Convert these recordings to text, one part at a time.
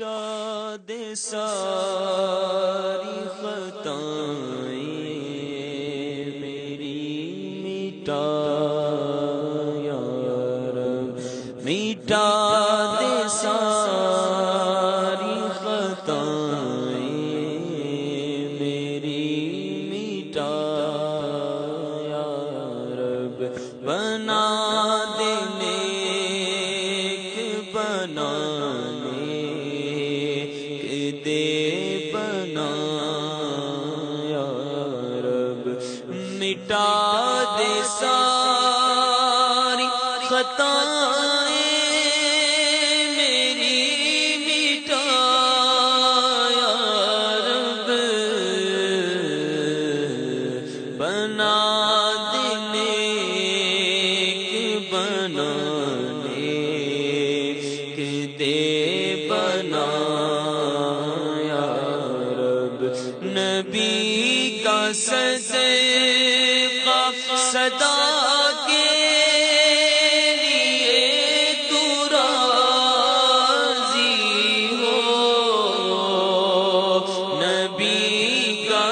مٹا دے ساری خطائیں میری مٹا یا مٹا دے بنا یا رب، مٹا دے ساری خطائیں میری مٹا یا رب۔ بنا دینے بنانے کے دے بنا نبی کا صدقہ صدا کے لیے تو راضی ہو۔ نبی کا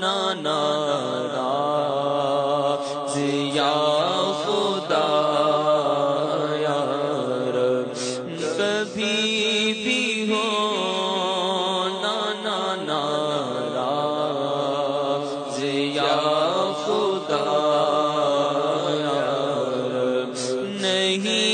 نانا ناراض، یا خدا، یا رب، کبھی بھی ہو نانا ناراض خدا، یا رب، نہیں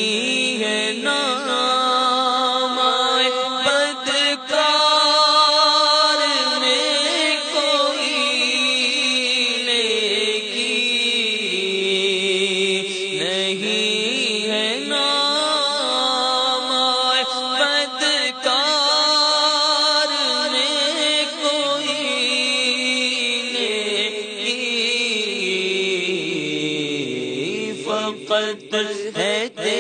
نیکی ہے تیری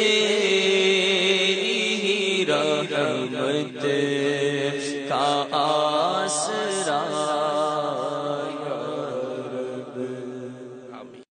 ہی رحمت کا آسرا۔